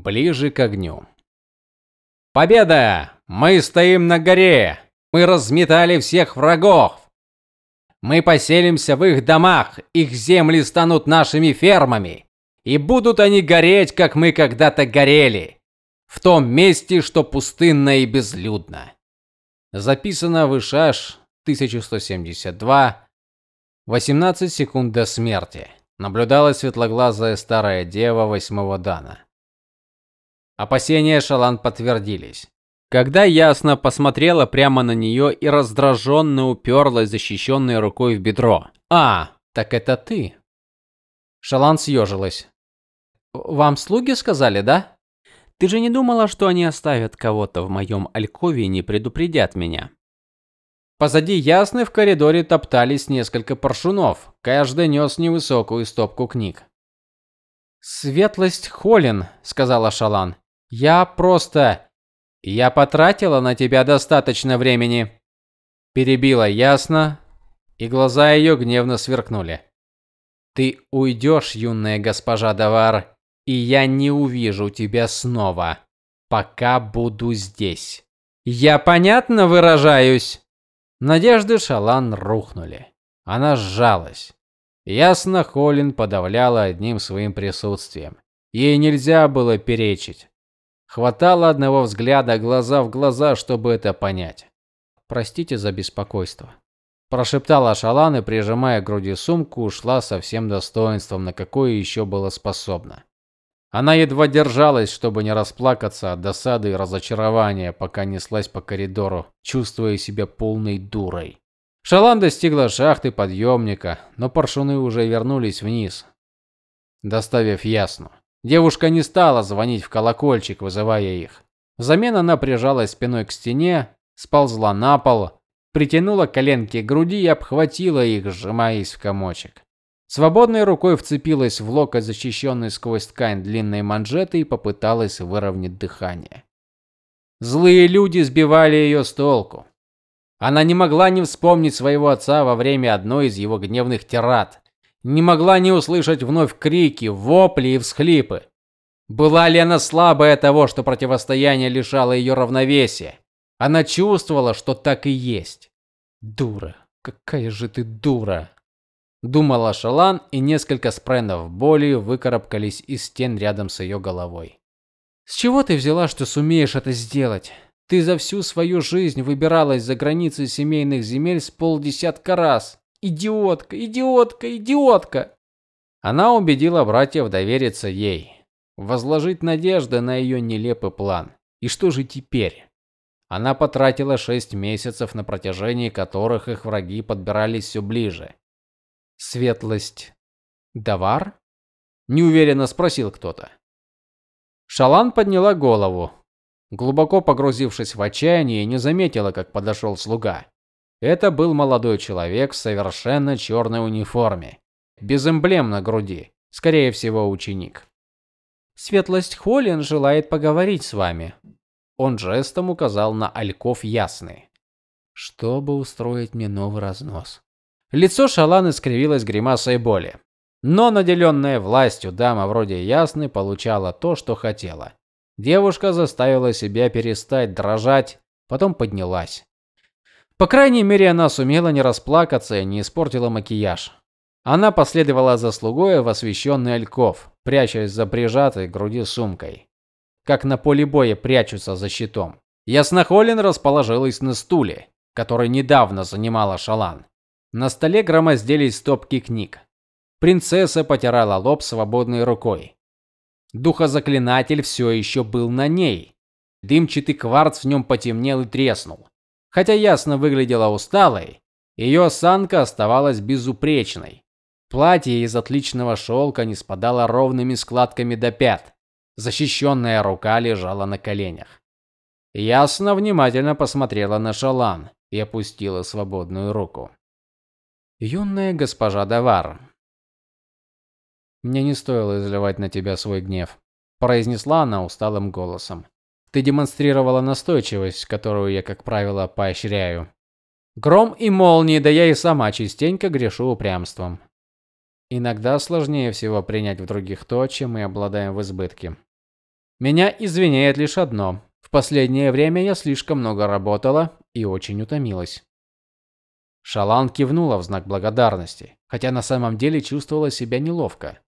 Ближе к огню. Победа! Мы стоим на горе. Мы разметали всех врагов. Мы поселимся в их домах. Их земли станут нашими фермами, и будут они гореть, как мы когда-то горели, в том месте, что пустынно и безлюдно. Записано в Ишаш 1172. 18 секунд до смерти. Наблюдала светлоглазая старая дева восьмого дана. Опасения Шалан подтвердились. Когда ясно посмотрела прямо на нее и раздраженно уперлась защищенной рукой в бедро. А, так это ты. Шалан съежилась. Вам слуги сказали, да? Ты же не думала, что они оставят кого-то в моем алькове и не предупредят меня? Позади Ясны в коридоре топтались несколько паршунов. Каждый нес невысокую стопку книг. Светлость Холин, сказала Шалан. Я просто я потратила на тебя достаточно времени, перебила ясно, и глаза ее гневно сверкнули. Ты уйдешь, юная госпожа Давар, и я не увижу тебя снова, пока буду здесь. Я понятно выражаюсь. Надежды Шалан рухнули. Она сжалась. Ясно Холин подавляла одним своим присутствием. Ей нельзя было перечить. Хватало одного взгляда глаза в глаза, чтобы это понять. Простите за беспокойство, прошептала Шалан и прижимая к груди сумку, ушла со всем достоинством, на какое еще была способна. Она едва держалась, чтобы не расплакаться от досады и разочарования, пока неслась по коридору, чувствуя себя полной дурой. Шалан достигла шахты подъемника, но паршуны уже вернулись вниз, доставив ясну. Девушка не стала звонить в колокольчик, вызывая их. Взамен она прижалась спиной к стене, сползла на пол, притянула коленки к груди и обхватила их, сжимаясь в комочек. Свободной рукой вцепилась в локоть, защищенный сквозь ткань длинной манжеты, и попыталась выровнять дыхание. Злые люди сбивали ее с толку. Она не могла не вспомнить своего отца во время одной из его гневных тирад, не могла не услышать вновь крики, вопли и всхлипы. Была ли она слабая того, что противостояние лишало ее равновесия? Она чувствовала, что так и есть. Дура, какая же ты дура, думала Шалан, и несколько спренов боли выкарабкались из стен рядом с ее головой. С чего ты взяла, что сумеешь это сделать? Ты за всю свою жизнь выбиралась за границы семейных земель с полдесятка раз. Идиотка, идиотка, идиотка. Она убедила братьев довериться ей, возложить надежды на ее нелепый план. И что же теперь? Она потратила шесть месяцев, на протяжении которых их враги подбирались все ближе. Светлость Давар? неуверенно спросил кто-то. Шалан подняла голову, глубоко погрузившись в отчаяние, не заметила, как подошел слуга. Это был молодой человек в совершенно черной униформе, без эмблем на груди, скорее всего, ученик. Светлость Холлин желает поговорить с вами. Он жестом указал на Альков Ясный, чтобы устроить мне новый разнос. Лицо Шаланы скривилось гримасой боли. Но наделенная властью дама вроде Ясны получала то, что хотела. Девушка заставила себя перестать дрожать, потом поднялась. По крайней мере, она сумела не расплакаться и не испортила макияж. Она последовала за слугой в освещенный альков, прячась за прижатой к груди сумкой, как на поле боя прячутся за щитом. Яснохолин расположилась на стуле, который недавно занимала Шалан. На столе громоздились стопки книг. Принцесса потирала лоб свободной рукой. Духозаклинатель все еще был на ней. Дымчатый кварц в нем потемнел и треснул. Хотя ясно выглядела усталой, ее осанка оставалась безупречной. Платье из отличного шелка не спадало ровными складками до пят. Защищенная рука лежала на коленях. Ясно внимательно посмотрела на Шалан и опустила свободную руку. Юная госпожа Давар. Мне не стоило изливать на тебя свой гнев, произнесла она усталым голосом. Ты демонстрировала настойчивость, которую я, как правило, поощряю. Гром и молнии, да я и сама частенько грешу упрямством. Иногда сложнее всего принять в других то, чем мы обладаем в избытке. Меня извиняет лишь одно. В последнее время я слишком много работала и очень утомилась. Шалан кивнула в знак благодарности, хотя на самом деле чувствовала себя неловко.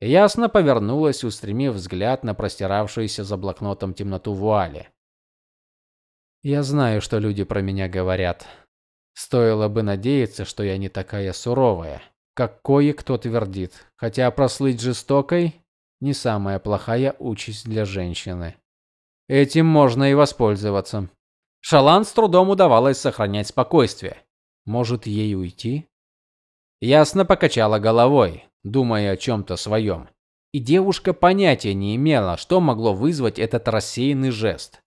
Ясно повернулась, устремив взгляд на простиравшуюся за блокнотом темноту вуали. Я знаю, что люди про меня говорят. Стоило бы надеяться, что я не такая суровая, как кое-кто твердит, хотя прослыть жестокой не самая плохая участь для женщины. Этим можно и воспользоваться. Шалан с трудом удавалось сохранять спокойствие. Может, ей уйти? Ясно покачала головой, думая о чем то своем. И девушка понятия не имела, что могло вызвать этот рассеянный жест.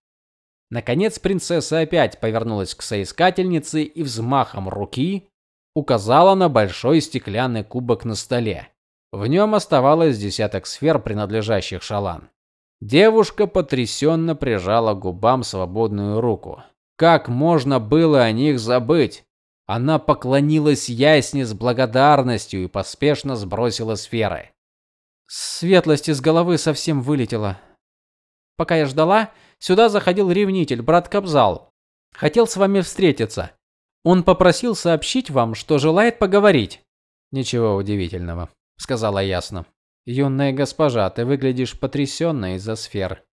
Наконец принцесса опять повернулась к соискательнице и взмахом руки указала на большой стеклянный кубок на столе. В нем оставалось десяток сфер, принадлежащих Шалан. Девушка потрясенно прижала к губам свободную руку. Как можно было о них забыть? Она поклонилась ясне с благодарностью и поспешно сбросила сферы. Светлость из головы совсем вылетела. Пока я ждала, сюда заходил ревнитель, брат Кобзал. Хотел с вами встретиться. Он попросил сообщить вам, что желает поговорить. Ничего удивительного, сказала ясно. Юная госпожа, ты выглядишь потрясенной из-за сфер.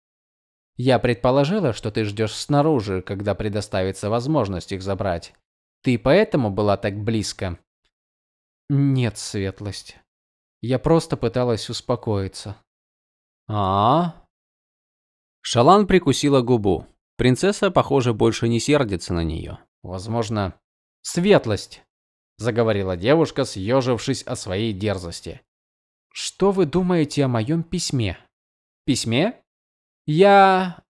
Я предположила, что ты ждешь снаружи, когда предоставится возможность их забрать. Ты поэтому была так близко? Нет, светлость. Я просто пыталась успокоиться. А? -а, -а. Шалан прикусила губу. Принцесса, похоже, больше не сердится на нее. Возможно, светлость, заговорила девушка, съежившись о своей дерзости. Что вы думаете о моем письме? Письме? Я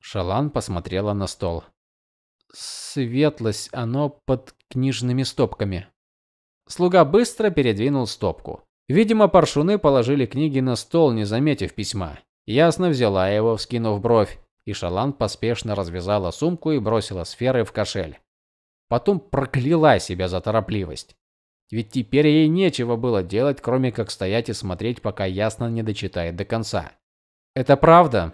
Шалан посмотрела на стол светлость, оно под книжными стопками. Слуга быстро передвинул стопку. Видимо, паршуны положили книги на стол, не заметив письма. Ясно взяла его, вскинув бровь, и Шалан поспешно развязала сумку и бросила сферы в кошель. Потом прокляла себя за торопливость. Ведь теперь ей нечего было делать, кроме как стоять и смотреть, пока Ясно не дочитает до конца. Это правда?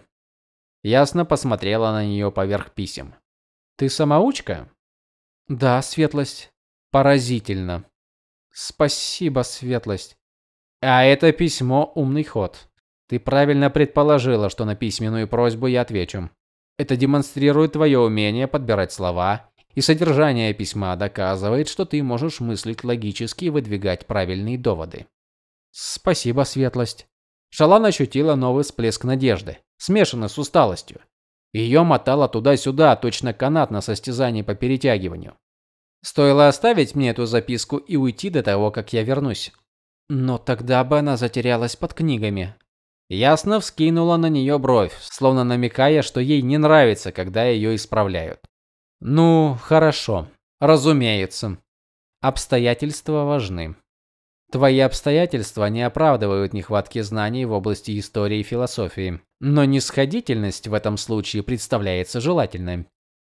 Ясно посмотрела на нее поверх писем. Ты самоучка? Да, светлость. Поразительно. Спасибо, светлость. А это письмо умный ход. Ты правильно предположила, что на письменную просьбу я отвечу. Это демонстрирует твое умение подбирать слова, и содержание письма доказывает, что ты можешь мыслить логически и выдвигать правильные доводы. Спасибо, светлость. Шалан ощутила новый всплеск надежды, смешанный с усталостью. Ее мотало туда-сюда, точно канат на состязании по перетягиванию. Стоило оставить мне эту записку и уйти до того, как я вернусь. Но тогда бы она затерялась под книгами. Ясно вскинула на нее бровь, словно намекая, что ей не нравится, когда ее исправляют. Ну, хорошо. Разумеется. Обстоятельства важны. Твои обстоятельства не оправдывают нехватки знаний в области истории и философии, но нисходительность в этом случае представляется желательной.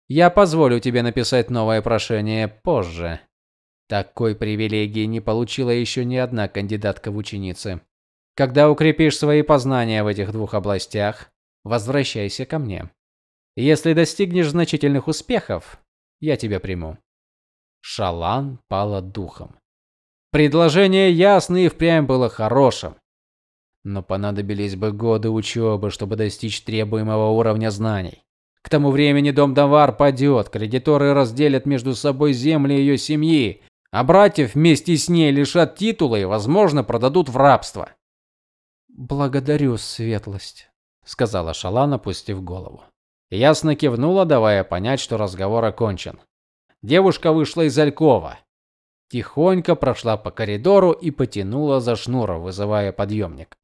Я позволю тебе написать новое прошение позже. Такой привилегии не получила еще ни одна кандидатка в ученицы. Когда укрепишь свои познания в этих двух областях, возвращайся ко мне. Если достигнешь значительных успехов, я тебя приму. Шалан пала духом. Предложение ясно и впрямь было хорошим. Но понадобились бы годы учебы, чтобы достичь требуемого уровня знаний. К тому времени дом Давар падет, кредиторы разделят между собой земли ее семьи, а братьев вместе с ней лишат титула и, возможно, продадут в рабство. Благодарю, светлость, сказала Шалан, опустив голову. Ясно кивнула, давая понять, что разговор окончен. Девушка вышла из алькова тихонько прошла по коридору и потянула за шнур, вызывая подъемник.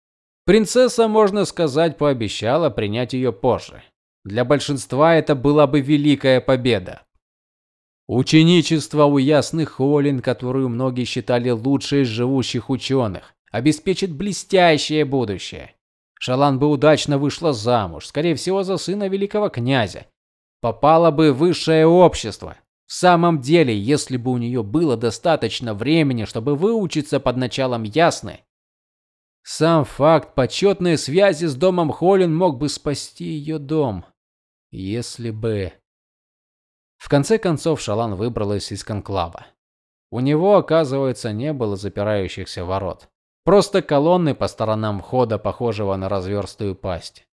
Принцесса, можно сказать, пообещала принять ее позже. Для большинства это была бы великая победа. Ученичество у ясных Холин, которую многие считали лучшей из живущих ученых, обеспечит блестящее будущее. Шалан бы удачно вышла замуж, скорее всего, за сына великого князя. Попала бы высшее общество, в самом деле, если бы у нее было достаточно времени, чтобы выучиться под началом Ясны, Сам факт почетной связи с домом Холлин мог бы спасти ее дом, если бы В конце концов Шалан выбралась из конклава. У него, оказывается, не было запирающихся ворот. Просто колонны по сторонам входа, похожего на разверстую пасть.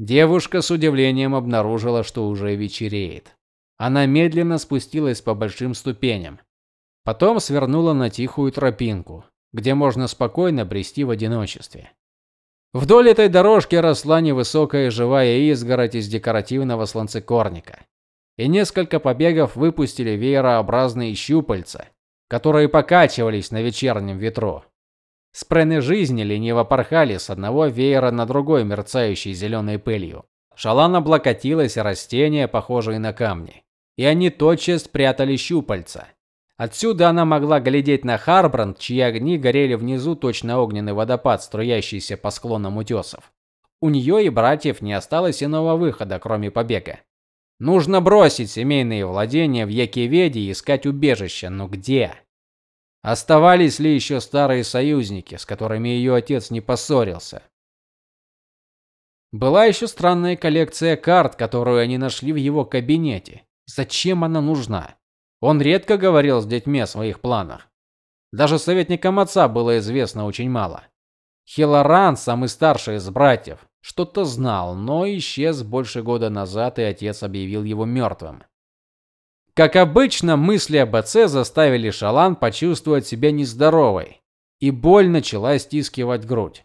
Девушка с удивлением обнаружила, что уже вечереет. Она медленно спустилась по большим ступеням. Потом свернула на тихую тропинку, где можно спокойно брести в одиночестве. Вдоль этой дорожки росла невысокая живая изгородь из декоративного сланцекорника. И несколько побегов выпустили веерообразные щупальца, которые покачивались на вечернем ветру. Спрены жизни лениво порхали с одного веера на другой, мерцающей зеленой пылью. Шалан облокотилась растения, похожие на камни, и они тотчас спрятали щупальца. Отсюда она могла глядеть на Харбранд, чьи огни горели внизу точно огненный водопад, струящийся по склонам утесов. У нее и братьев не осталось иного выхода, кроме побега. Нужно бросить семейные владения в Якиведе и искать убежище, но где? Оставались ли еще старые союзники, с которыми ее отец не поссорился? Была еще странная коллекция карт, которую они нашли в его кабинете. Зачем она нужна? Он редко говорил с детьми о своих планах. Даже советникам отца было известно очень мало. Хилоран, самый старший из братьев, что-то знал, но исчез больше года назад, и отец объявил его мертвым. Как обычно, мысли об отце заставили Шалан почувствовать себя нездоровой, и боль начала стискивать грудь.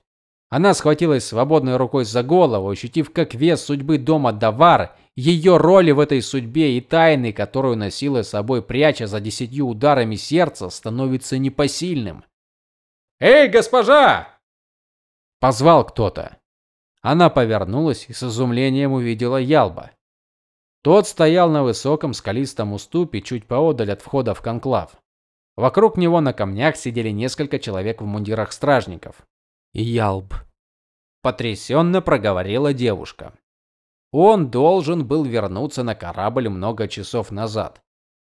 Она схватилась свободной рукой за голову, ощутив, как вес судьбы дома Давар ее роли в этой судьбе и тайны, которую носила с собой, пряча за десятью ударами сердца, становится непосильным. "Эй, госпожа!" позвал кто-то. Она повернулась и с изумлением увидела Ялба. Тот стоял на высоком скалистом уступе чуть поодаль от входа в конклав. Вокруг него на камнях сидели несколько человек в мундирах стражников. "Ялб", потрясенно проговорила девушка. Он должен был вернуться на корабль много часов назад.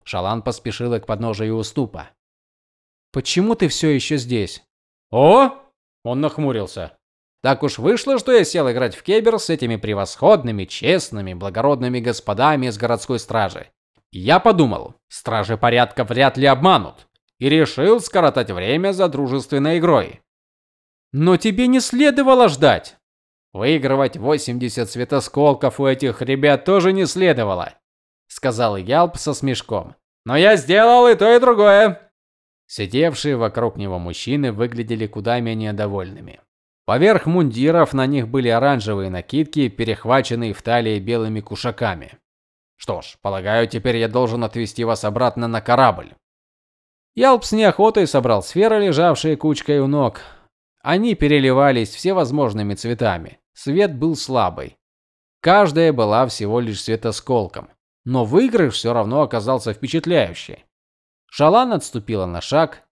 Шалан поспешила к подножию уступа. Почему ты все еще здесь? О? Он нахмурился. Так уж вышло, что я сел играть в кебер с этими превосходными, честными, благородными господами из городской стражи. Я подумал, стражи порядка вряд ли обманут, и решил скоротать время за дружественной игрой. Но тебе не следовало ждать. Выигрывать 80 светосколков у этих ребят тоже не следовало, сказал Ялп со смешком. Но я сделал и то, и другое. Сидевшие вокруг него мужчины выглядели куда менее довольными. Поверх мундиров на них были оранжевые накидки, перехваченные в талии белыми кушаками. Что ж, полагаю, теперь я должен отвезти вас обратно на корабль. Ялп с неохотой собрал сферы, лежавшие кучкой у ног. Они переливались всевозможными цветами. Свет был слабый. Каждая была всего лишь светосколком, но выигрыш все равно оказался впечатляющий. Шалан отступила на шаг,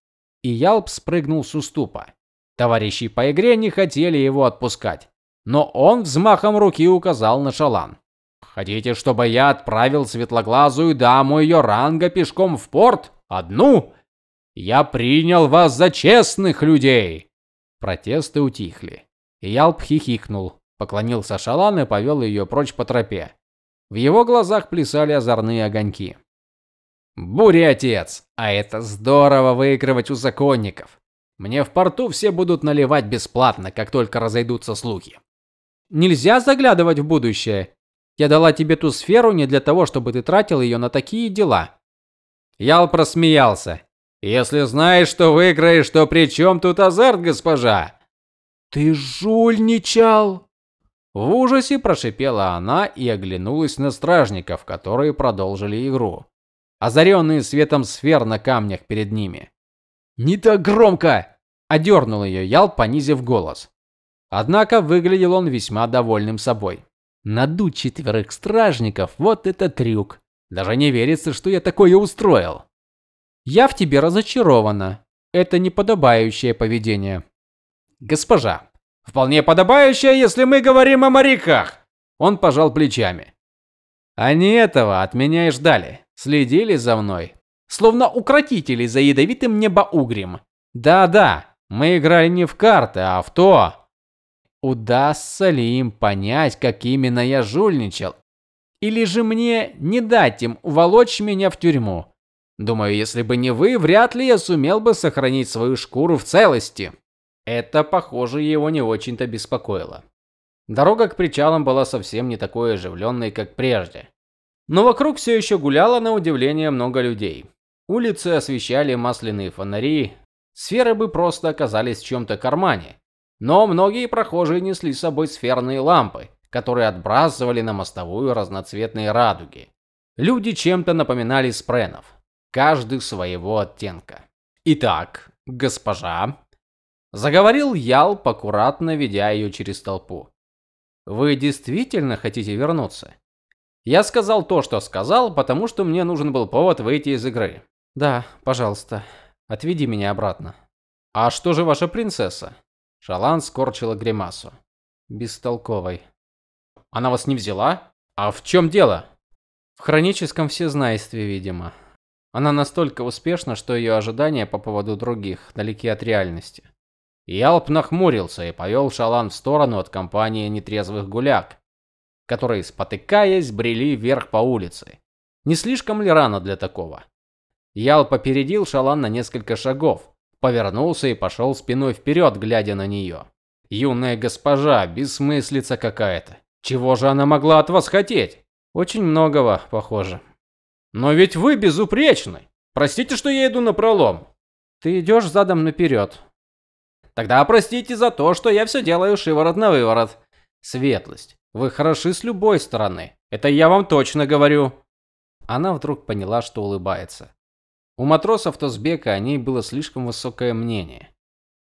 и Ялп спрыгнул с уступа. Товарищи по игре не хотели его отпускать, но он взмахом руки указал на Шалан. Хотите, чтобы я отправил светлоглазую даму ее ранга пешком в порт? Одну? Я принял вас за честных людей. Протесты утихли. Ялп хихикнул, поклонился Шалан и повел ее прочь по тропе. В его глазах плясали озорные огоньки. Буря отец, а это здорово выигрывать у законников. Мне в порту все будут наливать бесплатно, как только разойдутся слухи. Нельзя заглядывать в будущее. Я дала тебе ту сферу не для того, чтобы ты тратил ее на такие дела. Ял просмеялся. Если знаешь, что выиграешь, то при чем тут азарт, госпожа? Ты жульничал? В ужасе прошипела она и оглянулась на стражников, которые продолжили игру, озаренные светом сфер на камнях перед ними. Не так громко, одернул ее Ял, понизив голос. Однако выглядел он весьма довольным собой. Надуть четверых стражников вот это трюк. Даже не верится, что я такое устроил. Я в тебе разочарована. Это неподобающее поведение. Госпожа, вполне подобающее, если мы говорим о моряках. Он пожал плечами. Они этого от меня и ждали. Следили за мной, словно укротители за ядовитым небоугрем. Да-да, Мы играли не в карты, а в то, удастся ли им понять, как именно я жульничал, или же мне не дать им уволочь меня в тюрьму. Думаю, если бы не вы, вряд ли я сумел бы сохранить свою шкуру в целости. Это, похоже, его не очень-то беспокоило. Дорога к причалам была совсем не такой оживленной, как прежде. Но вокруг все еще гуляло на удивление много людей. Улицы освещали масляные фонари, сферы бы просто оказались в чем-то кармане. Но многие прохожие несли с собой сферные лампы, которые отбрасывали на мостовую разноцветные радуги. Люди чем-то напоминали спренов, каждый своего оттенка. Итак, госпожа, заговорил Ялп, аккуратно ведя ее через толпу. Вы действительно хотите вернуться? Я сказал то, что сказал, потому что мне нужен был повод выйти из игры. Да, пожалуйста, отведи меня обратно. А что же ваша принцесса? Шалан скорчила гримасу. Бестолковой. Она вас не взяла? А в чем дело? В хроническом всезнайстве, видимо. Она настолько успешна, что ее ожидания по поводу других далеки от реальности. Ялп нахмурился и повел Шалан в сторону от компании нетрезвых гуляк, которые, спотыкаясь, брели вверх по улице. Не слишком ли рано для такого? Ялп опередил Шалан на несколько шагов, повернулся и пошел спиной вперед, глядя на нее. Юная госпожа, бессмыслица какая-то. Чего же она могла от вас хотеть? Очень многого, похоже. Но ведь вы безупречны. Простите, что я иду на пролом. Ты идешь задом наперед, Тогда простите за то, что я все делаю шиворот на выворот. Светлость, вы хороши с любой стороны. Это я вам точно говорю. Она вдруг поняла, что улыбается. У матросов Тосбека о ней было слишком высокое мнение.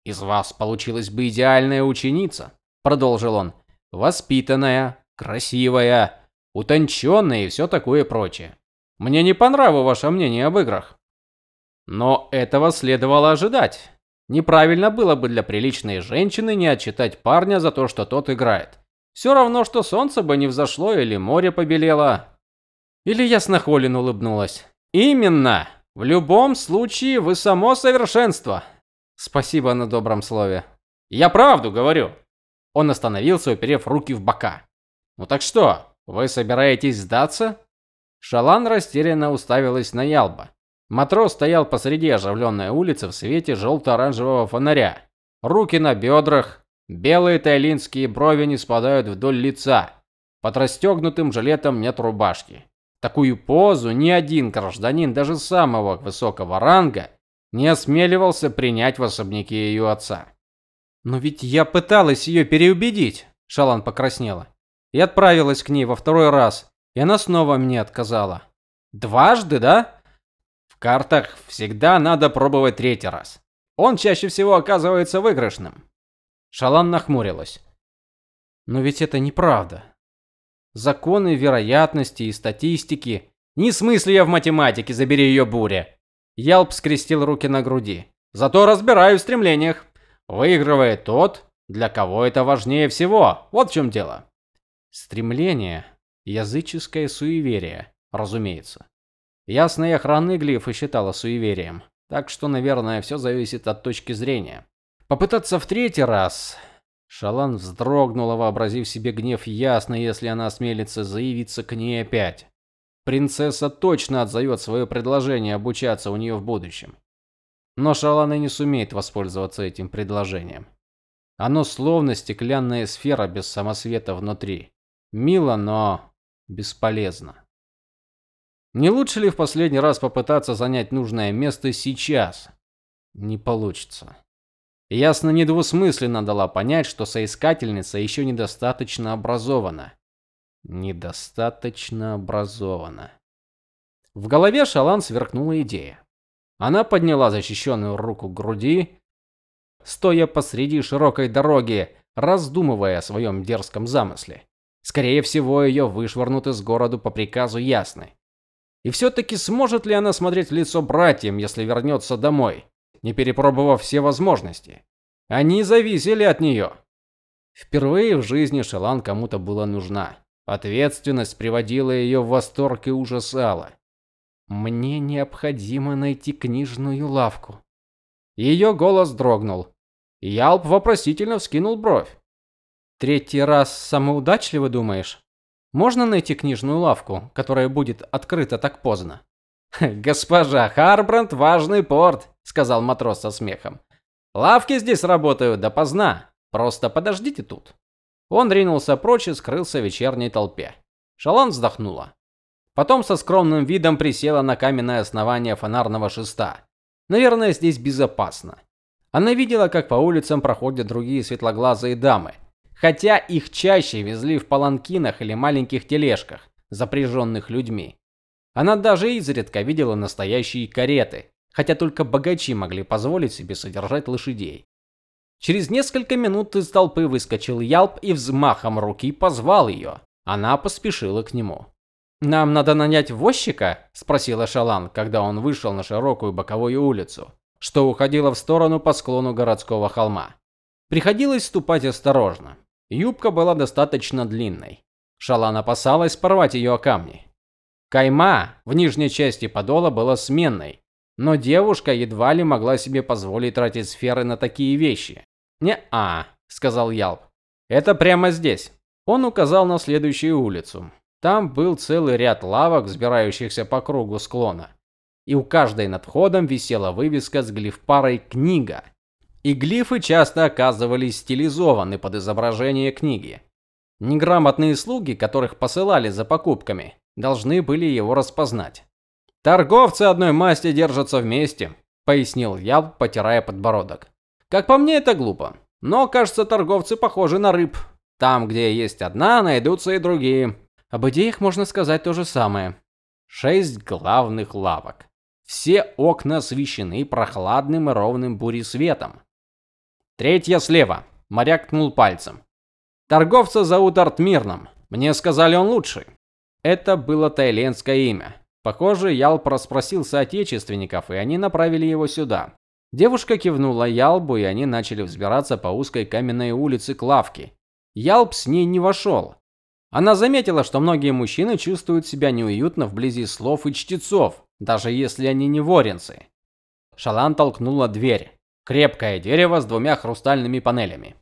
Из вас получилась бы идеальная ученица, продолжил он. Воспитанная, красивая, утонченная и все такое прочее. Мне не по нраву ваше мнение об играх. Но этого следовало ожидать. Неправильно было бы для приличной женщины не отчитать парня за то, что тот играет. Все равно, что солнце бы не взошло или море побелело. Или яснохолин улыбнулась. Именно. В любом случае вы само совершенство. Спасибо на добром слове. Я правду говорю. Он остановился, уперев руки в бока. Ну так что, вы собираетесь сдаться? Шалан растерянно уставилась на Ялба. Матрос стоял посреди оживленной улицы в свете желто-оранжевого фонаря. Руки на бедрах, белые тайлинские брови не спадают вдоль лица. Под расстегнутым жилетом нет рубашки. Такую позу ни один гражданин даже самого высокого ранга не осмеливался принять в особняке ее отца. Но ведь я пыталась ее переубедить, Шалан покраснела. И отправилась к ней во второй раз, и она снова мне отказала. Дважды, да? картах всегда надо пробовать третий раз. Он чаще всего оказывается выигрышным. Шалан нахмурилась. Но ведь это неправда. Законы вероятности и статистики. Не смысле я в математике, забери ее буря. Ялп скрестил руки на груди. Зато разбираю в стремлениях. Выигрывает тот, для кого это важнее всего. Вот в чем дело. Стремление языческое суеверие, разумеется. Ясная охранный глифы считала суеверием, так что, наверное, все зависит от точки зрения. Попытаться в третий раз. Шалан вздрогнула, вообразив себе гнев ясно, если она осмелится заявиться к ней опять. Принцесса точно отзовет свое предложение обучаться у нее в будущем. Но Шалан и не сумеет воспользоваться этим предложением. Оно словно стеклянная сфера без самосвета внутри. Мило, но бесполезно. Не лучше ли в последний раз попытаться занять нужное место сейчас? Не получится. Ясно недвусмысленно дала понять, что соискательница еще недостаточно образована. Недостаточно образована. В голове Шалан сверкнула идея. Она подняла защищенную руку к груди, стоя посреди широкой дороги, раздумывая о своем дерзком замысле. Скорее всего, ее вышвырнут из города по приказу Ясны. И все-таки сможет ли она смотреть в лицо братьям, если вернется домой, не перепробовав все возможности? Они зависели от нее. Впервые в жизни Шелан кому-то была нужна. Ответственность приводила ее в восторг и ужасала. Мне необходимо найти книжную лавку. Ее голос дрогнул. Ялп вопросительно вскинул бровь. Третий раз самоудачливо думаешь? Можно найти книжную лавку, которая будет открыта так поздно? Госпожа Харбранд важный порт, сказал матрос со смехом. Лавки здесь работают допоздна. Просто подождите тут. Он ринулся прочь и скрылся в вечерней толпе. Шалан вздохнула. Потом со скромным видом присела на каменное основание фонарного шеста. Наверное, здесь безопасно. Она видела, как по улицам проходят другие светлоглазые дамы, хотя их чаще везли в паланкинах или маленьких тележках, запряженных людьми. Она даже изредка видела настоящие кареты, хотя только богачи могли позволить себе содержать лошадей. Через несколько минут из толпы выскочил Ялп и взмахом руки позвал ее. Она поспешила к нему. Нам надо нанять возчика? спросила Шалан, когда он вышел на широкую боковую улицу, что уходила в сторону по склону городского холма. Приходилось ступать осторожно. Юбка была достаточно длинной. Шалан опасалась порвать ее о камни. Кайма в нижней части подола была сменной, но девушка едва ли могла себе позволить тратить сферы на такие вещи. "Не-а", сказал Ялп. "Это прямо здесь". Он указал на следующую улицу. Там был целый ряд лавок, взбирающихся по кругу склона. И у каждой над входом висела вывеска с глифпарой книга. И глифы часто оказывались стилизованы под изображение книги. Неграмотные слуги, которых посылали за покупками, должны были его распознать. Торговцы одной масти держатся вместе, пояснил я, потирая подбородок. Как по мне, это глупо. Но, кажется, торговцы похожи на рыб. Там, где есть одна, найдутся и другие. Об идеях можно сказать то же самое. Шесть главных лавок. Все окна освещены прохладным и ровным буресветом. Третья слева. Моряк ткнул пальцем. Торговца зовут Артмирном. Мне сказали, он лучший. Это было тайленское имя. Похоже, Ялп расспросил соотечественников, и они направили его сюда. Девушка кивнула Ялбу, и они начали взбираться по узкой каменной улице к лавке. Ялб с ней не вошел. Она заметила, что многие мужчины чувствуют себя неуютно вблизи слов и чтецов, даже если они не воренцы. Шалан толкнула дверь. Крепкое дерево с двумя хрустальными панелями.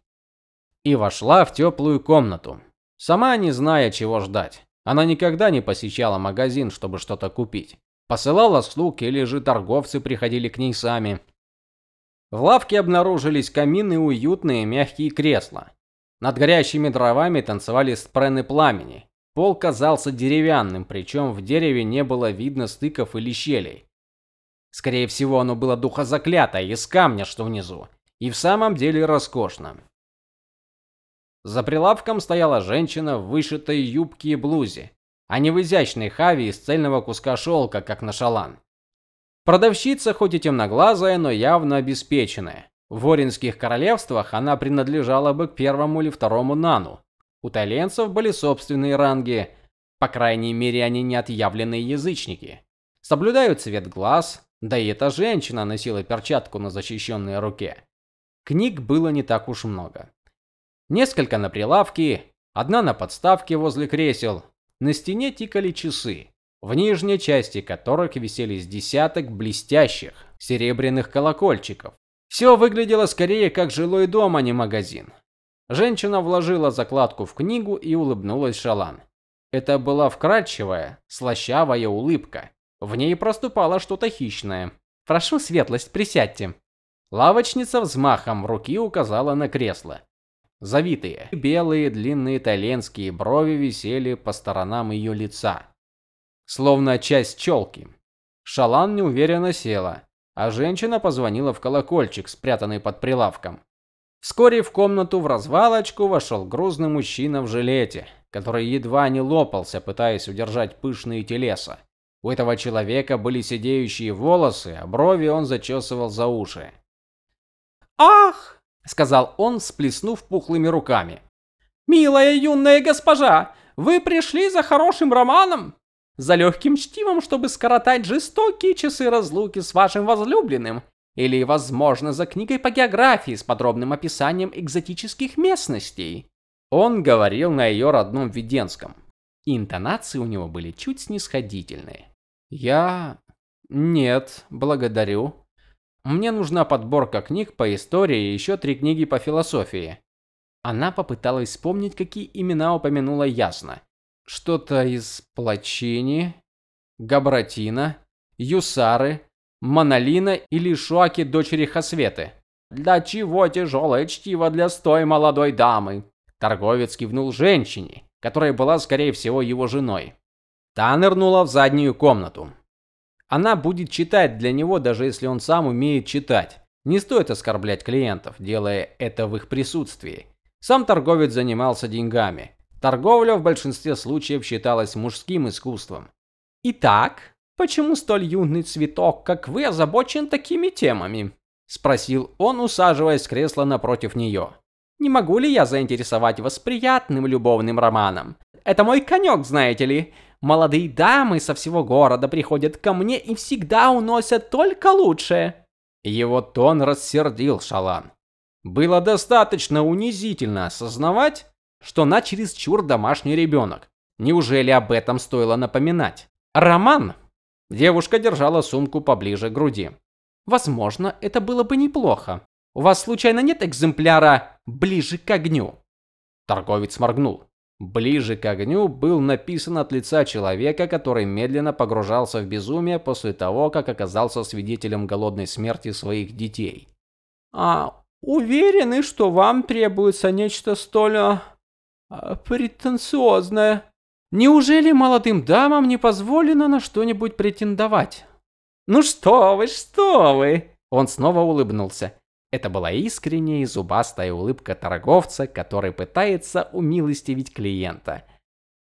И вошла в теплую комнату. Сама не зная, чего ждать. Она никогда не посещала магазин, чтобы что-то купить. Посылала слуг или же торговцы приходили к ней сами. В лавке обнаружились камин и уютные мягкие кресла. Над горящими дровами танцевали спрены пламени. Пол казался деревянным, причем в дереве не было видно стыков или щелей. Скорее всего, оно было духозаклятое из камня, что внизу, и в самом деле роскошно. За прилавком стояла женщина в вышитой юбке и блузе, а не в изящной хаве из цельного куска шелка, как на шалан. Продавщица хоть и темноглазая, но явно обеспеченная. В Воринских королевствах она принадлежала бы к первому или второму нану. У тайленцев были собственные ранги, по крайней мере, они не отъявленные язычники. Соблюдают цвет глаз, да и эта женщина носила перчатку на защищенной руке. Книг было не так уж много. Несколько на прилавке, одна на подставке возле кресел. На стене тикали часы, в нижней части которых висели с десяток блестящих серебряных колокольчиков. Все выглядело скорее как жилой дом, а не магазин. Женщина вложила закладку в книгу и улыбнулась Шалан. Это была вкрадчивая, слащавая улыбка. В ней проступало что-то хищное. Прошу светлость, присядьте. Лавочница взмахом руки указала на кресло. Завитые, белые длинные итальянские брови висели по сторонам ее лица, словно часть челки. Шалан неуверенно села а женщина позвонила в колокольчик, спрятанный под прилавком. Вскоре в комнату в развалочку вошел грузный мужчина в жилете, который едва не лопался, пытаясь удержать пышные телеса. У этого человека были сидеющие волосы, а брови он зачесывал за уши. "Ах!" сказал он, всплеснув пухлыми руками. "Милая юная госпожа, вы пришли за хорошим романом? за легким чтивом, чтобы скоротать жестокие часы разлуки с вашим возлюбленным, или, возможно, за книгой по географии с подробным описанием экзотических местностей. Он говорил на ее родном виденском. интонации у него были чуть снисходительные. Я нет, благодарю. Мне нужна подборка книг по истории и еще три книги по философии. Она попыталась вспомнить, какие имена упомянула ясно. Что-то из Плачини, Габратина, Юсары, Монолина или Шуаки дочери Хасветы. Для чего тяжелое чтиво для стой молодой дамы? Торговец кивнул женщине, которая была, скорее всего, его женой. Та нырнула в заднюю комнату. Она будет читать для него, даже если он сам умеет читать. Не стоит оскорблять клиентов, делая это в их присутствии. Сам торговец занимался деньгами. Торговля в большинстве случаев считалась мужским искусством. Итак, почему столь юный цветок, как вы, озабочен такими темами? спросил он, усаживаясь в кресло напротив нее. Не могу ли я заинтересовать вас приятным любовным романом? Это мой конек, знаете ли. Молодые дамы со всего города приходят ко мне и всегда уносят только лучшее. Его тон рассердил Шалан. Было достаточно унизительно осознавать, что она чересчур домашний ребенок. Неужели об этом стоило напоминать? Роман. Девушка держала сумку поближе к груди. Возможно, это было бы неплохо. У вас случайно нет экземпляра ближе к огню? Торговец моргнул. Ближе к огню был написан от лица человека, который медленно погружался в безумие после того, как оказался свидетелем голодной смерти своих детей. А уверены, что вам требуется нечто столь а, претенциозное? Неужели молодым дамам не позволено на что-нибудь претендовать? Ну что вы, что вы? Он снова улыбнулся. Это была искренняя и зубастая улыбка торговца, который пытается умилостивить клиента.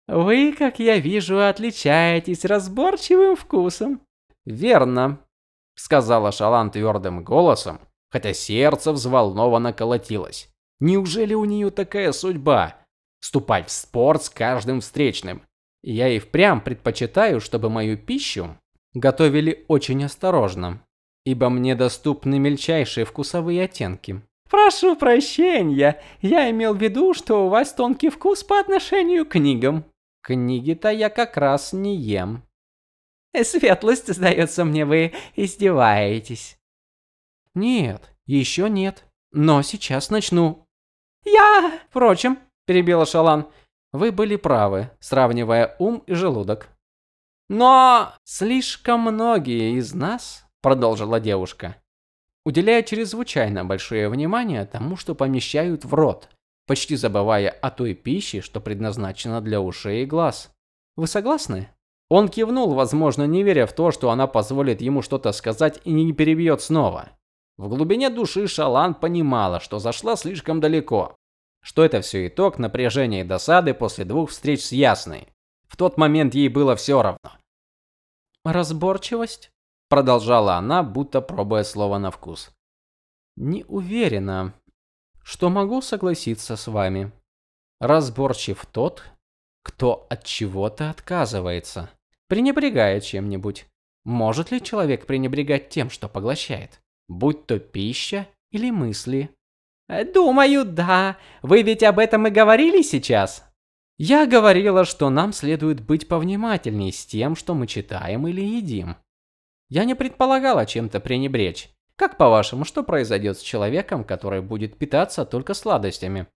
Вы, как я вижу, отличаетесь разборчивым вкусом. Верно, сказала Шалан твердым голосом, хотя сердце взволнованно колотилось. Неужели у нее такая судьба вступать в спор с каждым встречным? Я и впрямь предпочитаю, чтобы мою пищу готовили очень осторожно ибо мне доступны мельчайшие вкусовые оттенки. Прошу прощения, я имел в виду, что у вас тонкий вкус по отношению к книгам. Книги-то я как раз не ем. Светлость, сдается мне, вы издеваетесь. Нет, еще нет, но сейчас начну. Я, впрочем, перебила Шалан, вы были правы, сравнивая ум и желудок. Но слишком многие из нас продолжила девушка, уделяя чрезвычайно большое внимание тому, что помещают в рот, почти забывая о той пище, что предназначена для ушей и глаз. Вы согласны? Он кивнул, возможно, не веря в то, что она позволит ему что-то сказать и не перебьет снова. В глубине души Шалан понимала, что зашла слишком далеко. Что это все итог напряжения и досады после двух встреч с Ясной. В тот момент ей было все равно. Разборчивость? Продолжала она, будто пробуя слово на вкус. Не уверена, что могу согласиться с вами. Разборчив тот, кто от чего-то отказывается, пренебрегая чем-нибудь. Может ли человек пренебрегать тем, что поглощает, будь то пища или мысли? Думаю, да. Вы ведь об этом и говорили сейчас. Я говорила, что нам следует быть повнимательней с тем, что мы читаем или едим. Я не предполагала чем-то пренебречь. Как по-вашему, что произойдет с человеком, который будет питаться только сладостями?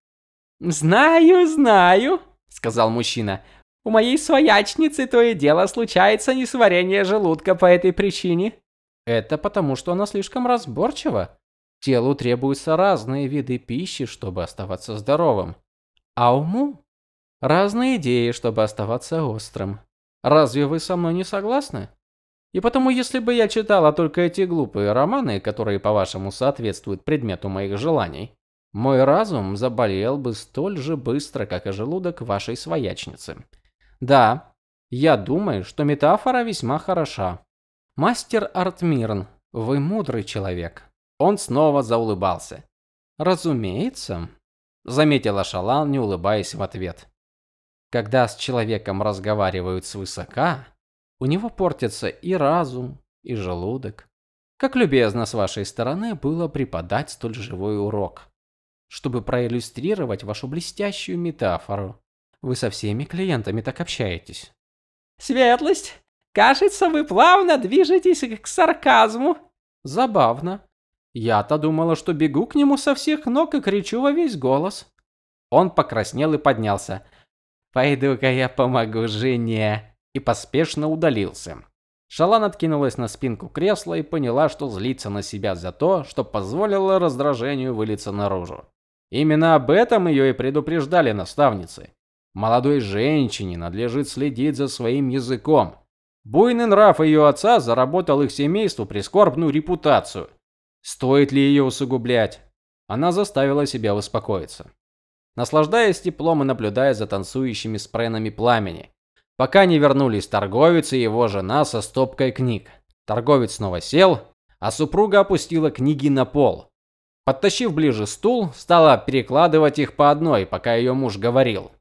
Знаю, знаю, сказал мужчина. У моей своячницы то и дело случается несварение желудка по этой причине. Это потому, что она слишком разборчива. Телу требуются разные виды пищи, чтобы оставаться здоровым. А уму разные идеи, чтобы оставаться острым. Разве вы со мной не согласны? И потому, если бы я читала только эти глупые романы, которые, по-вашему, соответствуют предмету моих желаний, мой разум заболел бы столь же быстро, как и желудок вашей своячницы. Да, я думаю, что метафора весьма хороша. Мастер Артмирн, вы мудрый человек. Он снова заулыбался. Разумеется, заметила Шалан, не улыбаясь в ответ. Когда с человеком разговаривают свысока, у него портится и разум, и желудок. Как любезно с вашей стороны было преподать столь живой урок, чтобы проиллюстрировать вашу блестящую метафору. Вы со всеми клиентами так общаетесь. Светлость, кажется, вы плавно движетесь к сарказму. Забавно. Я-то думала, что бегу к нему со всех ног и кричу во весь голос. Он покраснел и поднялся. Пойду-ка я помогу жене. И поспешно удалился. Шалан откинулась на спинку кресла и поняла, что злится на себя за то, что позволило раздражению вылиться наружу. Именно об этом ее и предупреждали наставницы. Молодой женщине надлежит следить за своим языком. Буйный нрав ее отца заработал их семейству прискорбную репутацию. Стоит ли ее усугублять? Она заставила себя успокоиться. Наслаждаясь теплом и наблюдая за танцующими спренами пламени, пока не вернулись торговец и его жена со стопкой книг. Торговец снова сел, а супруга опустила книги на пол. Подтащив ближе стул, стала перекладывать их по одной, пока ее муж говорил.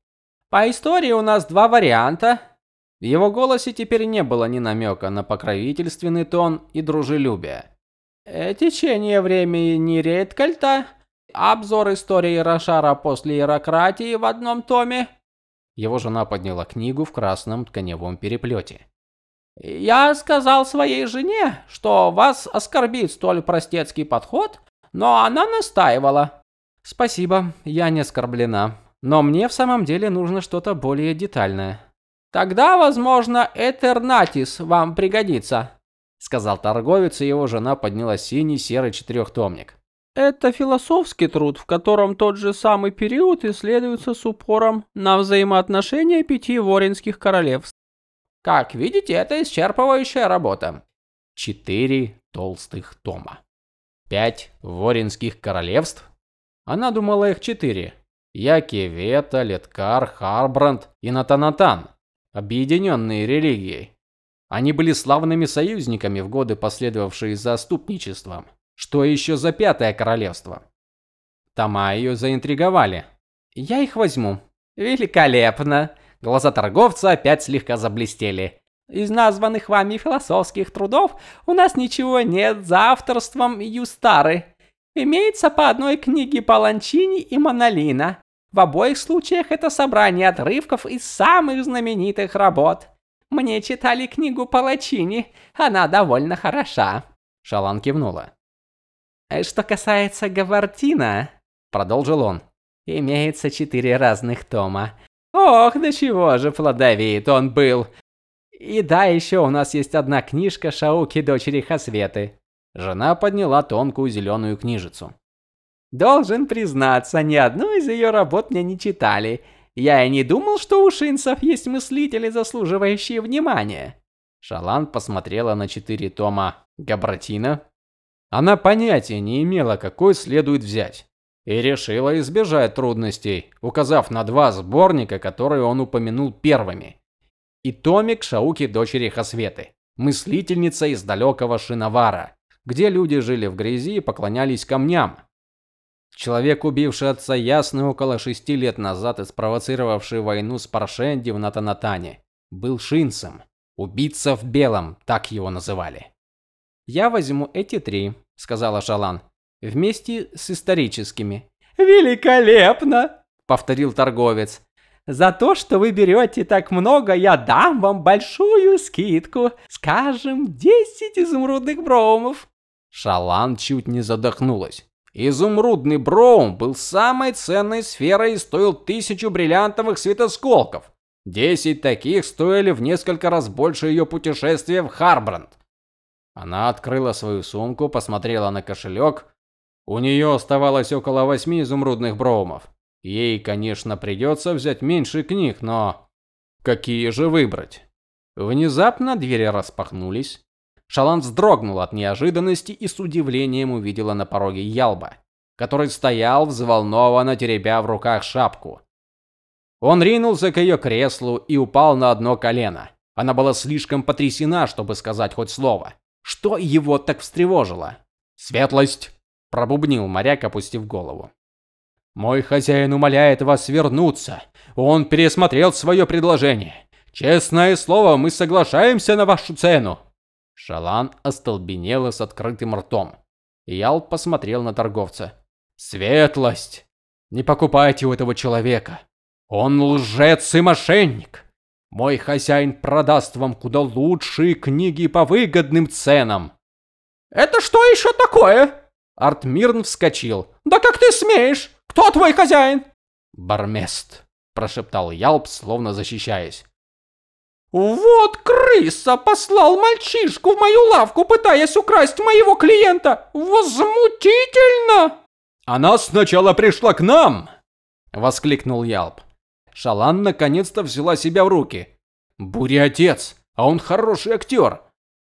По истории у нас два варианта. В его голосе теперь не было ни намека на покровительственный тон и дружелюбие. Э, течение времени Рейдкальта, обзор истории Рошара после иерократии в одном томе. Его жена подняла книгу в красном тканевом переплете. Я сказал своей жене, что вас оскорбит столь простецкий подход, но она настаивала. Спасибо, я не оскорблена. Но мне в самом деле нужно что-то более детальное. Тогда, возможно, Этернатис вам пригодится, сказал торговец, и его жена подняла синий серый четырехтомник. Это философский труд, в котором тот же самый период исследуется с упором на взаимоотношения пяти воринских королевств. Как видите, это исчерпывающая работа. Четыре толстых тома. Пять воринских королевств? Она думала их четыре. Якивета, Леткар, Харбранд и Натанатан, объединенные религией. Они были славными союзниками в годы, последовавшие за отступничеством. Что еще за пятое королевство? Тома ее заинтриговали. Я их возьму. Великолепно. Глаза торговца опять слегка заблестели. Из названных вами философских трудов у нас ничего нет за авторством Юстары. Имеется по одной книге Паланчини и Монолина. В обоих случаях это собрание отрывков из самых знаменитых работ. Мне читали книгу Палачини, она довольно хороша. Шалан кивнула. «Э, что касается Гавартина, продолжил он, имеется четыре разных тома. Ох, до чего же плодовит он был. И да, еще у нас есть одна книжка Шауки дочери Хасветы. Жена подняла тонкую зеленую книжицу. Должен признаться, ни одну из ее работ мне не читали. Я и не думал, что у шинцев есть мыслители, заслуживающие внимания. Шалан посмотрела на четыре тома Габратина. Она понятия не имела, какой следует взять, и решила избежать трудностей, указав на два сборника, которые он упомянул первыми. И томик Шауки дочери Хасветы, мыслительница из далекого Шиновара где люди жили в грязи и поклонялись камням. Человек, убивший отца Ясны около шести лет назад и спровоцировавший войну с Паршенди в Натанатане, был Шинцем. Убийца в белом, так его называли. Я возьму эти три, сказала Шалан, вместе с историческими. Великолепно, повторил торговец. За то, что вы берете так много, я дам вам большую скидку, скажем, 10 изумрудных бромов. Шалан чуть не задохнулась. Изумрудный броум был самой ценной сферой и стоил тысячу бриллиантовых светосколков. Десять таких стоили в несколько раз больше ее путешествия в Харбранд. Она открыла свою сумку, посмотрела на кошелек. У нее оставалось около восьми изумрудных броумов. Ей, конечно, придется взять меньше книг, но какие же выбрать? Внезапно двери распахнулись. Шалан вздрогнула от неожиданности и с удивлением увидела на пороге Ялба, который стоял взволнованно теребя в руках шапку. Он ринулся к ее креслу и упал на одно колено. Она была слишком потрясена, чтобы сказать хоть слово. Что его так встревожило? "Светлость", пробубнил моряк, опустив голову. "Мой хозяин умоляет вас вернуться. Он пересмотрел свое предложение. Честное слово, мы соглашаемся на вашу цену". Шалан остолбенела с открытым ртом. Ял посмотрел на торговца. Светлость, не покупайте у этого человека. Он лжец и мошенник. Мой хозяин продаст вам куда лучшие книги по выгодным ценам. Это что еще такое? Артмирн вскочил. «Да как ты смеешь? Кто твой хозяин?» «Бармест», – прошептал Ялп, словно защищаясь. «Вот крыса послал мальчишку в мою лавку, пытаясь украсть моего клиента! Возмутительно!» «Она сначала пришла к нам!» – воскликнул Ялп. Шалан наконец-то взяла себя в руки. «Буря отец, а он хороший актер!»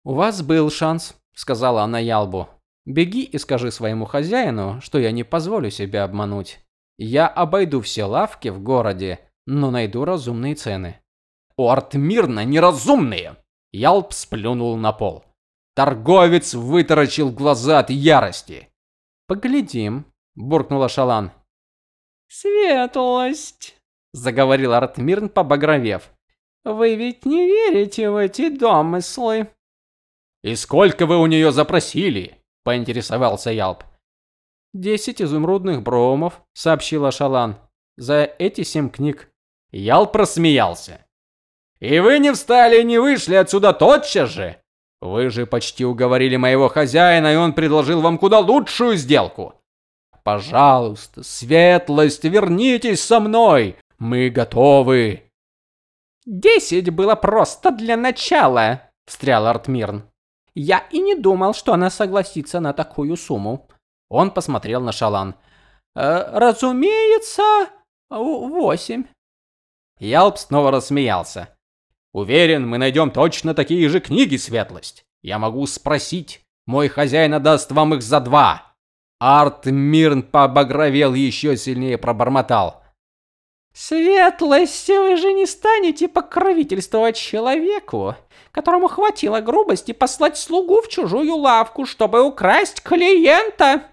«У вас был шанс», – сказала она Ялбу. «Беги и скажи своему хозяину, что я не позволю себя обмануть. Я обойду все лавки в городе, но найду разумные цены». У Артмирна неразумные. Ялп сплюнул на пол. Торговец вытаращил глаза от ярости. Поглядим, буркнула Шалан. Светлость, заговорил Артмирн, побагровев. Вы ведь не верите в эти домыслы? И сколько вы у нее запросили? поинтересовался Ялп. «Десять изумрудных бромов», — сообщила Шалан. «За эти семь книг». Ялп просмеялся. И вы не встали и не вышли отсюда тотчас же? Вы же почти уговорили моего хозяина, и он предложил вам куда лучшую сделку. Пожалуйста, светлость, вернитесь со мной. Мы готовы. Десять было просто для начала, встрял Артмирн. Я и не думал, что она согласится на такую сумму. Он посмотрел на Шалан. «Э, разумеется, восемь. Ялп снова рассмеялся. Уверен, мы найдем точно такие же книги, Светлость. Я могу спросить. Мой хозяин отдаст вам их за два. Арт Мирн побагровел еще сильнее пробормотал. Светлость, вы же не станете покровительствовать человеку, которому хватило грубости послать слугу в чужую лавку, чтобы украсть клиента.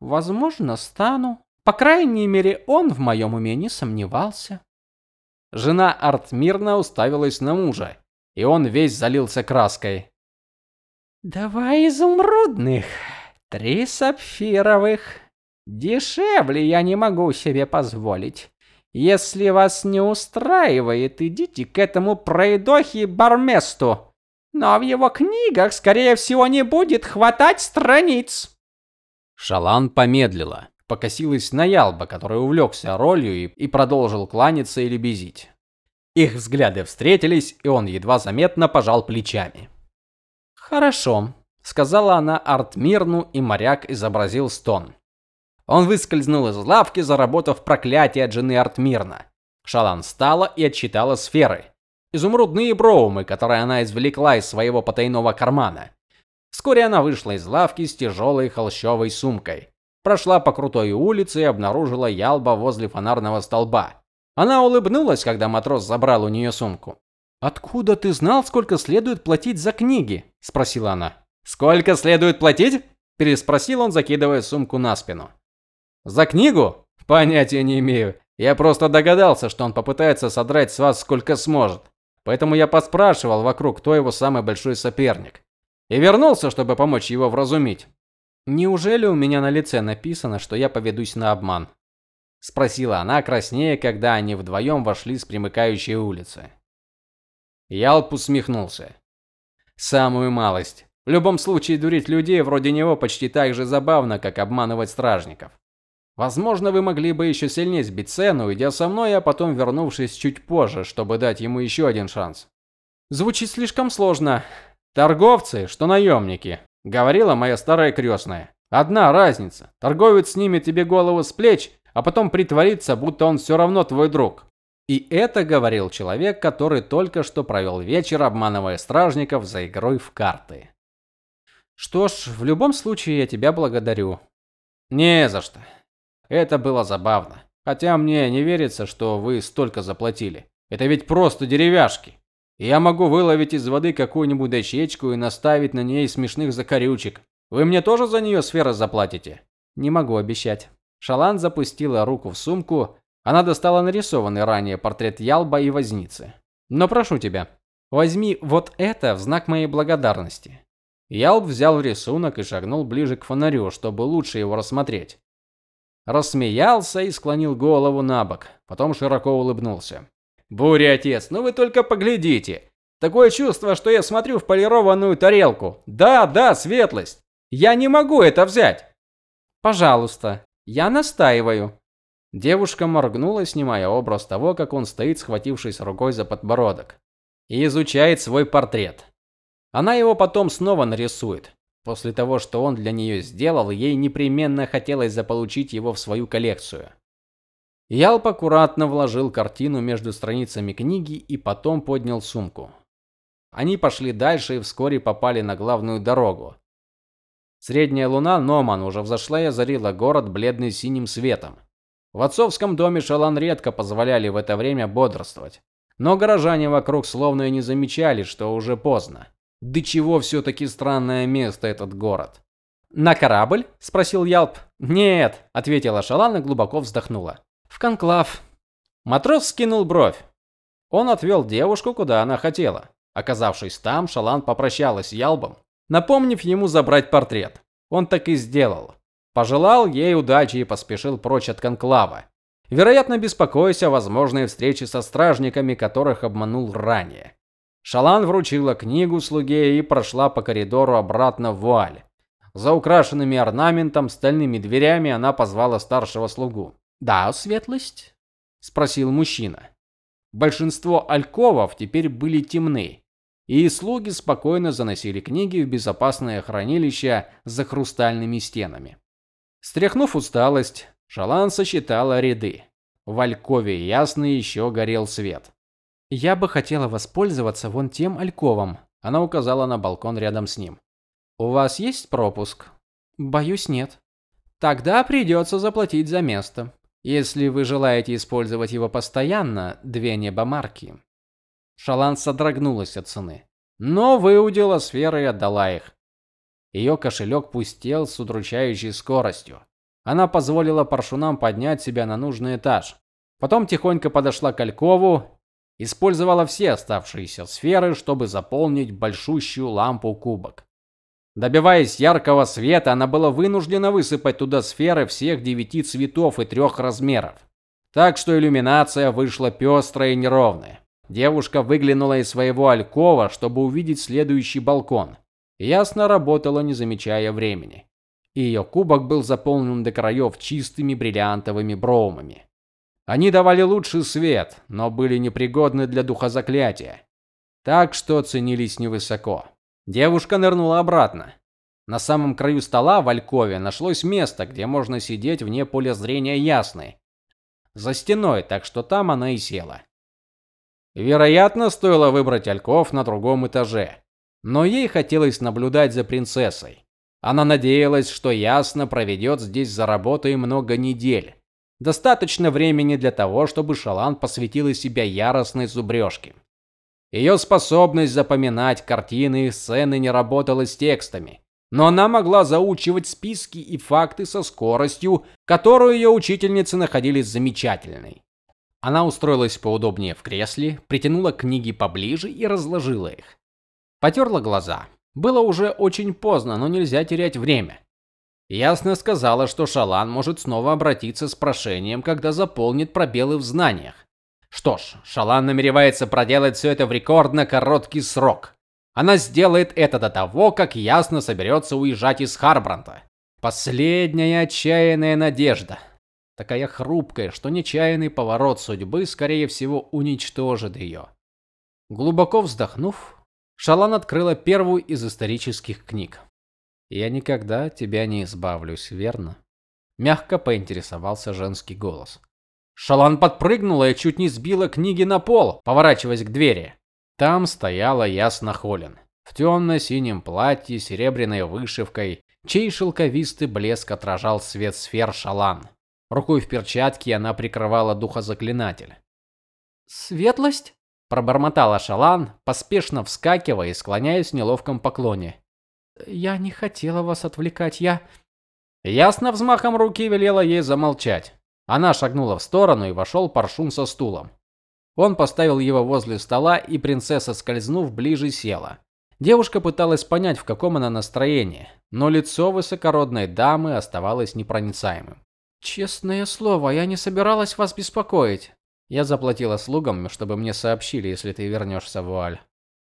Возможно, стану. По крайней мере, он в моем уме не сомневался. Жена Артмирна уставилась на мужа, и он весь залился краской. «Давай изумрудных, три сапфировых. Дешевле я не могу себе позволить. Если вас не устраивает, идите к этому пройдохе Барместу. Но в его книгах, скорее всего, не будет хватать страниц». Шалан помедлила покосилась на Ялба, который увлекся ролью и, и продолжил кланяться или безить. Их взгляды встретились, и он едва заметно пожал плечами. "Хорошо", сказала она Артмирну, и моряк изобразил стон. Он выскользнул из лавки, заработав проклятие от жены Артмирна. Шалан встала и отчитала сферы. Изумрудные броумы, которые она извлекла из своего потайного кармана. Вскоре она вышла из лавки с тяжелой холщовой сумкой прошла по крутой улице и обнаружила Ялба возле фонарного столба. Она улыбнулась, когда матрос забрал у нее сумку. "Откуда ты знал, сколько следует платить за книги?" спросила она. "Сколько следует платить?" переспросил он, закидывая сумку на спину. "За книгу? Понятия не имею. Я просто догадался, что он попытается содрать с вас сколько сможет. Поэтому я поспрашивал вокруг, кто его самый большой соперник. И вернулся, чтобы помочь его вразумить. Неужели у меня на лице написано, что я поведусь на обман? спросила она краснее, когда они вдвоем вошли с примыкающей улицы. Ялп усмехнулся. Самую малость. В любом случае дурить людей вроде него почти так же забавно, как обманывать стражников. Возможно, вы могли бы еще сильнее сбить цену, идя со мной, а потом вернувшись чуть позже, чтобы дать ему еще один шанс. Звучит слишком сложно. Торговцы, что наемники, говорила моя старая крестная. Одна разница. Торговец снимет тебе голову с плеч, а потом притворится, будто он все равно твой друг. И это говорил человек, который только что провел вечер, обманывая стражников за игрой в карты. Что ж, в любом случае я тебя благодарю. Не за что. Это было забавно. Хотя мне не верится, что вы столько заплатили. Это ведь просто деревяшки. Я могу выловить из воды какую-нибудь дощечку и наставить на ней смешных закорючек. Вы мне тоже за нее сферы заплатите? Не могу обещать. Шалан запустила руку в сумку. Она достала нарисованный ранее портрет Ялба и возницы. Но прошу тебя, возьми вот это в знак моей благодарности. Ялб взял рисунок и шагнул ближе к фонарю, чтобы лучше его рассмотреть. Рассмеялся и склонил голову набок, потом широко улыбнулся. Буря, отец, ну вы только поглядите. Такое чувство, что я смотрю в полированную тарелку. Да, да, светлость. Я не могу это взять. Пожалуйста, я настаиваю. Девушка моргнула, снимая образ того, как он стоит, схватившись рукой за подбородок, и изучает свой портрет. Она его потом снова нарисует. После того, что он для нее сделал, ей непременно хотелось заполучить его в свою коллекцию. Ялп аккуратно вложил картину между страницами книги и потом поднял сумку. Они пошли дальше и вскоре попали на главную дорогу. Средняя луна Номан уже взошла и озарила город бледным синим светом. В отцовском доме Шалан редко позволяли в это время бодрствовать, но горожане вокруг словно и не замечали, что уже поздно. Да чего все таки странное место этот город. На корабль? спросил Ялп. Нет, ответила Шалан и глубоко вздохнула. В конклав. Матрос скинул бровь. Он отвел девушку куда она хотела. Оказавшись там, Шалан попрощалась с Ялбом, напомнив ему забрать портрет. Он так и сделал. Пожелал ей удачи и поспешил прочь от конклава. Вероятно, беспокоясь о возможной встрече со стражниками, которых обманул ранее. Шалан вручила книгу слуге и прошла по коридору обратно в вуаль. За украшенными орнаментом стальными дверями она позвала старшего слугу. "Да, светлость?" спросил мужчина. Большинство альковов теперь были темны, и слуги спокойно заносили книги в безопасное хранилище за хрустальными стенами. Стряхнув усталость, Шалан сосчитала ряды. В алькове ясно еще горел свет. Я бы хотела воспользоваться вон тем альковом. Она указала на балкон рядом с ним. У вас есть пропуск? Боюсь, нет. Тогда придется заплатить за место. Если вы желаете использовать его постоянно, две небомарки. Шалан содрогнулась от цены, но выудила сферы и отдала их. Ее кошелек пустел с удручающей скоростью. Она позволила паршунам поднять себя на нужный этаж. Потом тихонько подошла к Алькову, использовала все оставшиеся сферы, чтобы заполнить большущую лампу кубок. Добиваясь яркого света, она была вынуждена высыпать туда сферы всех девяти цветов и трех размеров. Так что иллюминация вышла пестрая и неровная. Девушка выглянула из своего алькова, чтобы увидеть следующий балкон. Ясно работала, не замечая времени. Ее кубок был заполнен до краев чистыми бриллиантовыми броумами. Они давали лучший свет, но были непригодны для духозаклятия, так что ценились невысоко. Девушка нырнула обратно. На самом краю стола в алькове нашлось место, где можно сидеть вне поля зрения ясной. За стеной, так что там она и села. Вероятно, стоило выбрать альков на другом этаже, но ей хотелось наблюдать за принцессой. Она надеялась, что Ясно проведет здесь за работой много недель. Достаточно времени для того, чтобы Шалан посвятила себя яростной зубрежке. Ее способность запоминать картины и сцены не работала с текстами, но она могла заучивать списки и факты со скоростью, которую ее учительницы находили замечательной. Она устроилась поудобнее в кресле, притянула книги поближе и разложила их. Потерла глаза. Было уже очень поздно, но нельзя терять время. Ясно сказала, что Шалан может снова обратиться с прошением, когда заполнит пробелы в знаниях. Что ж, Шалан намеревается проделать все это в рекордно короткий срок. Она сделает это до того, как ясно соберется уезжать из Харбранта. Последняя отчаянная надежда такая хрупкая, что нечаянный поворот судьбы скорее всего уничтожит ее. Глубоко вздохнув, Шалан открыла первую из исторических книг. Я никогда тебя не избавлюсь, верно? мягко поинтересовался женский голос. Шалан подпрыгнула и чуть не сбила книги на пол, поворачиваясь к двери. Там стояла Ясна Холин в темно синем платье с серебряной вышивкой, чей шелковистый блеск отражал свет сфер Шалан. Рукой в перчатке она прикрывала духозаклинатель. "Светлость?" пробормотала Шалан, поспешно вскакивая и склоняясь в неловком поклоне. "Я не хотела вас отвлекать, я Ясно взмахом руки велела ей замолчать. Она шагнула в сторону и вошел Паршун со стулом. Он поставил его возле стола, и принцесса, скользнув ближе, села. Девушка пыталась понять, в каком она настроении, но лицо высокородной дамы оставалось непроницаемым. Честное слово, я не собиралась вас беспокоить. Я заплатила слугам, чтобы мне сообщили, если ты вернешься в Вуаль.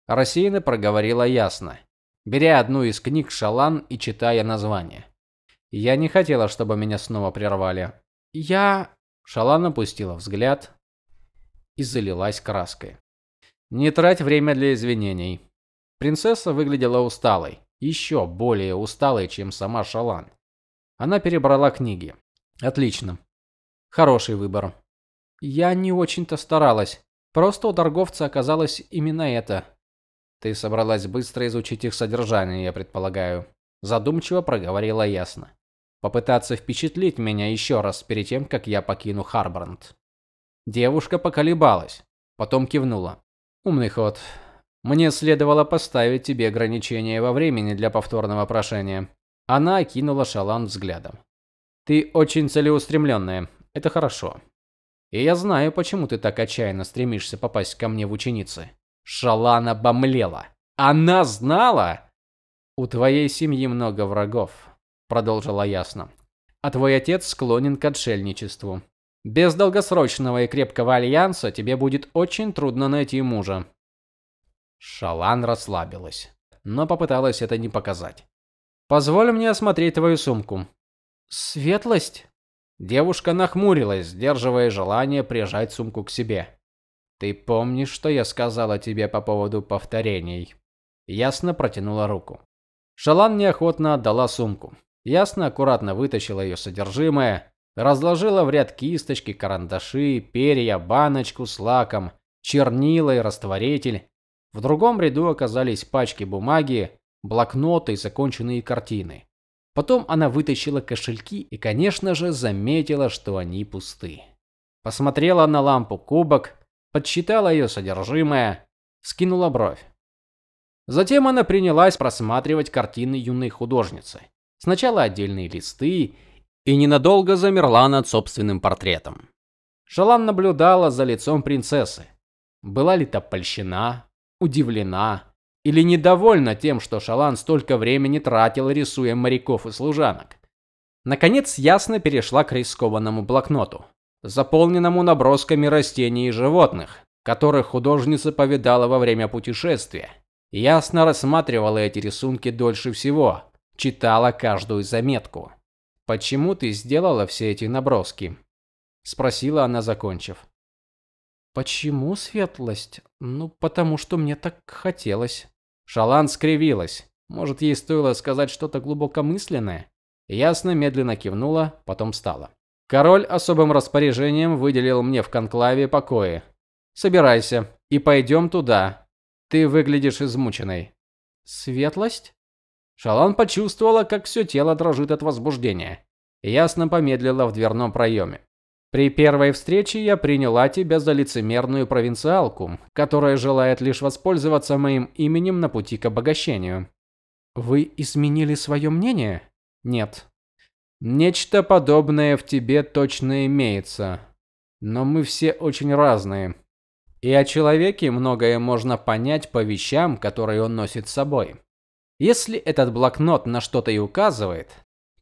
Рассеянно проговорила ясно, беря одну из книг Шалан и читая название. Я не хотела, чтобы меня снова прервали. Я Шалан опустила взгляд и залилась краской. Не трать время для извинений. Принцесса выглядела усталой, еще более усталой, чем сама Шалан. Она перебрала книги. Отлично. Хороший выбор. Я не очень-то старалась. Просто у торговца оказалось именно это. Ты собралась быстро изучить их содержание, я предполагаю, задумчиво проговорила ясно. Попытаться впечатлить меня еще раз перед тем, как я покину Харбранд. Девушка поколебалась, потом кивнула. Умный ход. Мне следовало поставить тебе ограничение во времени для повторного прошения. Она окинула Шалан взглядом. Ты очень целеустремленная. Это хорошо. И я знаю, почему ты так отчаянно стремишься попасть ко мне в ученицы. Шалана обомлела. Она знала. У твоей семьи много врагов, продолжила ясно. А твой отец склонен к отшельничеству. Без долгосрочного и крепкого альянса тебе будет очень трудно найти мужа. Шалан расслабилась, но попыталась это не показать. Позволь мне осмотреть твою сумку. Светлость. Девушка нахмурилась, сдерживая желание прижать сумку к себе. Ты помнишь, что я сказала тебе по поводу повторений? Ясно протянула руку. Шалан неохотно отдала сумку. Ясно аккуратно вытащила ее содержимое, разложила в ряд кисточки, карандаши, перья, баночку с лаком, чернила и растворитель. В другом ряду оказались пачки бумаги, блокноты и законченные картины. Потом она вытащила кошельки и, конечно же, заметила, что они пусты. Посмотрела на лампу кубок, подсчитала ее содержимое, скинула бровь. Затем она принялась просматривать картины юной художницы. Сначала отдельные листы и ненадолго замерла над собственным портретом. Шалан наблюдала за лицом принцессы. Была ли та польщена, удивлена или недовольна тем, что Шалан столько времени тратил, рисуя моряков и служанок. Наконец ясно перешла к рискованному блокноту, заполненному набросками растений и животных, которых художница повидала во время путешествия. Ясно рассматривала эти рисунки дольше всего, читала каждую заметку. "Почему ты сделала все эти наброски?" спросила она, закончив. Почему светлость? Ну, потому что мне так хотелось. Шалан скривилась. Может, ей стоило сказать что-то глубокомысленное? Ясно медленно кивнула, потом встала. Король особым распоряжением выделил мне в конклаве покои. Собирайся и пойдем туда. Ты выглядишь измученной. Светлость? Шалан почувствовала, как все тело дрожит от возбуждения. Ясно помедлила в дверном проеме. При первой встрече я приняла тебя за лицемерную провинциалку, которая желает лишь воспользоваться моим именем на пути к обогащению. Вы изменили свое мнение? Нет. Нечто подобное в тебе точно имеется. Но мы все очень разные. И о человеке многое можно понять по вещам, которые он носит с собой. Если этот блокнот на что-то и указывает,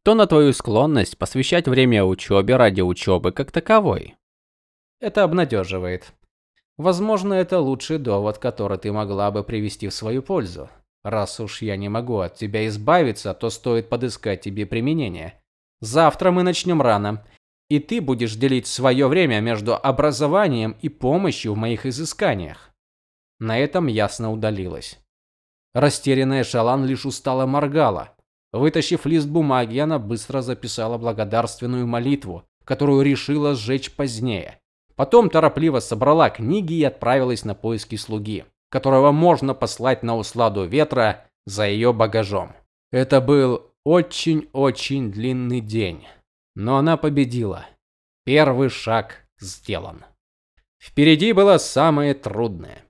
то на твою склонность посвящать время учебе ради учебы как таковой. Это обнадеживает. Возможно, это лучший довод, который ты могла бы привести в свою пользу. Раз уж я не могу от тебя избавиться, то стоит подыскать тебе применение. Завтра мы начнем рано, и ты будешь делить свое время между образованием и помощью в моих изысканиях. На этом ясно удалилась. Растерянная Шалан лишь устало моргала. Вытащив лист бумаги, она быстро записала благодарственную молитву, которую решила сжечь позднее. Потом торопливо собрала книги и отправилась на поиски слуги, которого можно послать на усладу ветра за ее багажом. Это был очень-очень длинный день, но она победила. Первый шаг сделан. Впереди было самое трудное.